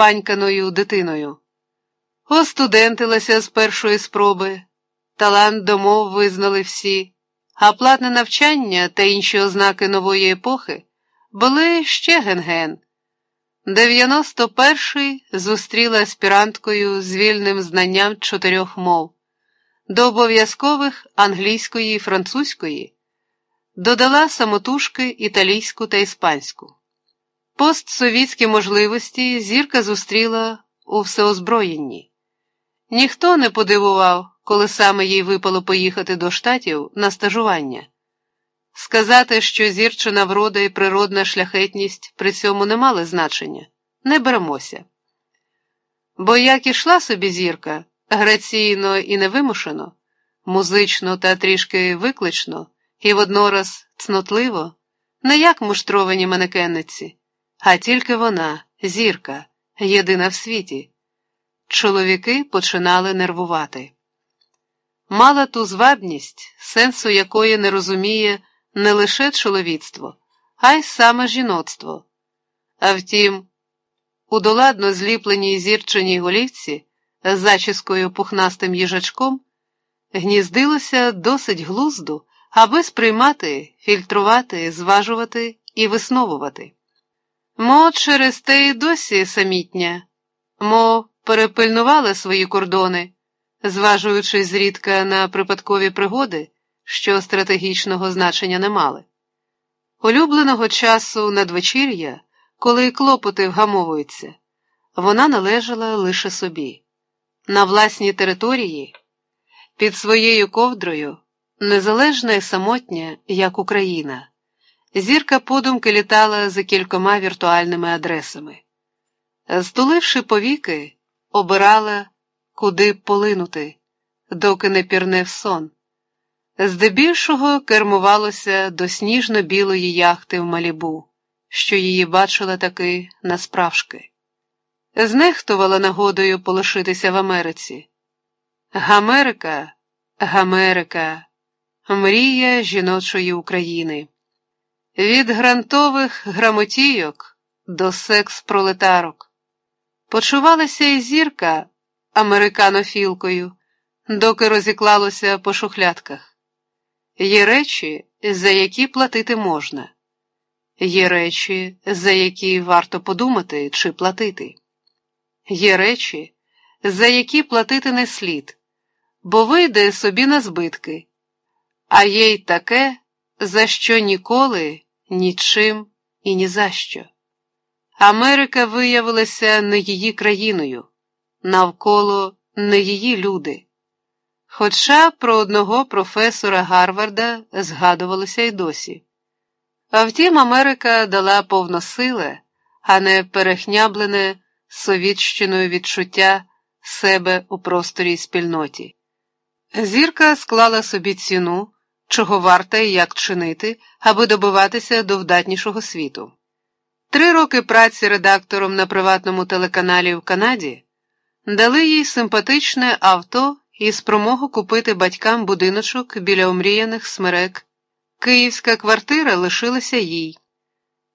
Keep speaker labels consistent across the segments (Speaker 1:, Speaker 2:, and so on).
Speaker 1: спаньканою дитиною. Остудентилася з першої спроби, талант домов визнали всі, а платне навчання та інші ознаки нової епохи були ще ген-ген. 91-й зустріла аспіранткою з вільним знанням чотирьох мов, до обов'язкових англійської і французької, додала самотужки італійську та іспанську. Постсовітські можливості зірка зустріла у всеозброєнні. Ніхто не подивував, коли саме їй випало поїхати до штатів на стажування. Сказати, що зірчина врода і природна шляхетність при цьому не мали значення, не беремося. Бо як ішла собі зірка, граційно і невимушено, музично та трішки виклично, і воднораз цнотливо, не як муштровані манекенниці, а тільки вона, зірка, єдина в світі. Чоловіки починали нервувати. Мала ту звабність, сенсу якої не розуміє не лише чоловіцтво, а й саме жіноцтво. А втім, у доладно зліпленій зірченій голівці з зачіскою пухнастим їжачком гніздилося досить глузду, аби сприймати, фільтрувати, зважувати і висновувати. Мо через те й досі самітня, мо перепильнувала свої кордони, зважуючись зрідка на припадкові пригоди що стратегічного значення не мали. Улюбленого часу надвечір'я, коли клопоти вгамовуються, вона належала лише собі, на власній території, під своєю ковдрою, незалежна і самотня, як Україна. Зірка подумки літала за кількома віртуальними адресами. Стуливши повіки, обирала, куди полинути, доки не пірне в сон. Здебільшого кермувалося до сніжно-білої яхти в Малібу, що її бачила таки насправжки. Знехтувала нагодою полишитися в Америці. Гамерика, Гамерика, мрія жіночої України. Від грантових грамотійок до секс-пролетарок. Почувалася і зірка американофілкою, доки розіклалося по шухлядках. Є речі, за які платити можна, є речі, за які варто подумати чи платити, є речі, за які платити не слід, бо вийде собі на збитки, а є й таке, за що ніколи, нічим і ні за що. Америка виявилася не її країною, навколо не її люди. Хоча про одного професора Гарварда згадувалося й досі. А втім, Америка дала повносиле, а не перехняблене совітщиною відчуття себе у просторі спільноті. Зірка склала собі ціну, чого варта і як чинити, аби добиватися до вдатнішого світу. Три роки праці редактором на приватному телеканалі в Канаді дали їй симпатичне авто і спромогу купити батькам будиночок біля омріяних смерек. Київська квартира лишилася їй.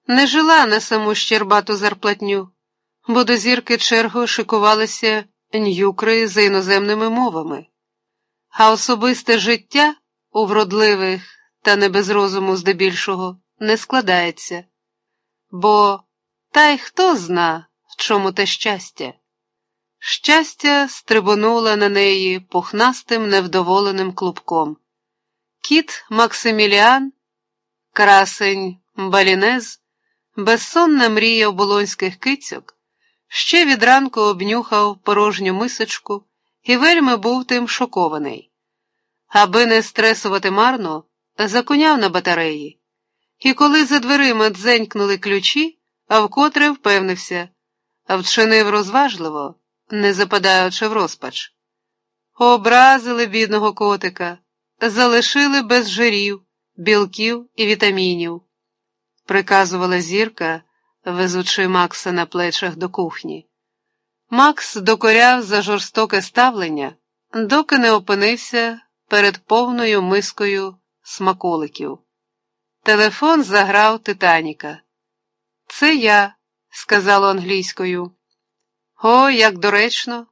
Speaker 1: Не жила на саму щербату зарплатню, бо до зірки чергу шикувалися нюкри за іноземними мовами, а особисте життя у вродливих та не без розуму здебільшого не складається, бо та й хто зна, в чому те щастя. Щастя стрибонула на неї пухнастим невдоволеним клубком. Кіт Максиміліан, красень Балінез, безсонна мрія оболонських кицьок, ще від ранку обнюхав порожню мисочку і вельми був тим шокований. Аби не стресувати марно, закуняв на батареї, і коли за дверима дзенькнули ключі, а вкотре впевнився, вчинив розважливо не западаючи в розпач. Образили бідного котика, залишили без жирів, білків і вітамінів, приказувала зірка, везучи Макса на плечах до кухні. Макс докоряв за жорстоке ставлення, доки не опинився перед повною мискою смаколиків. Телефон заграв Титаніка. Це я, сказала англійською. О, як доречно!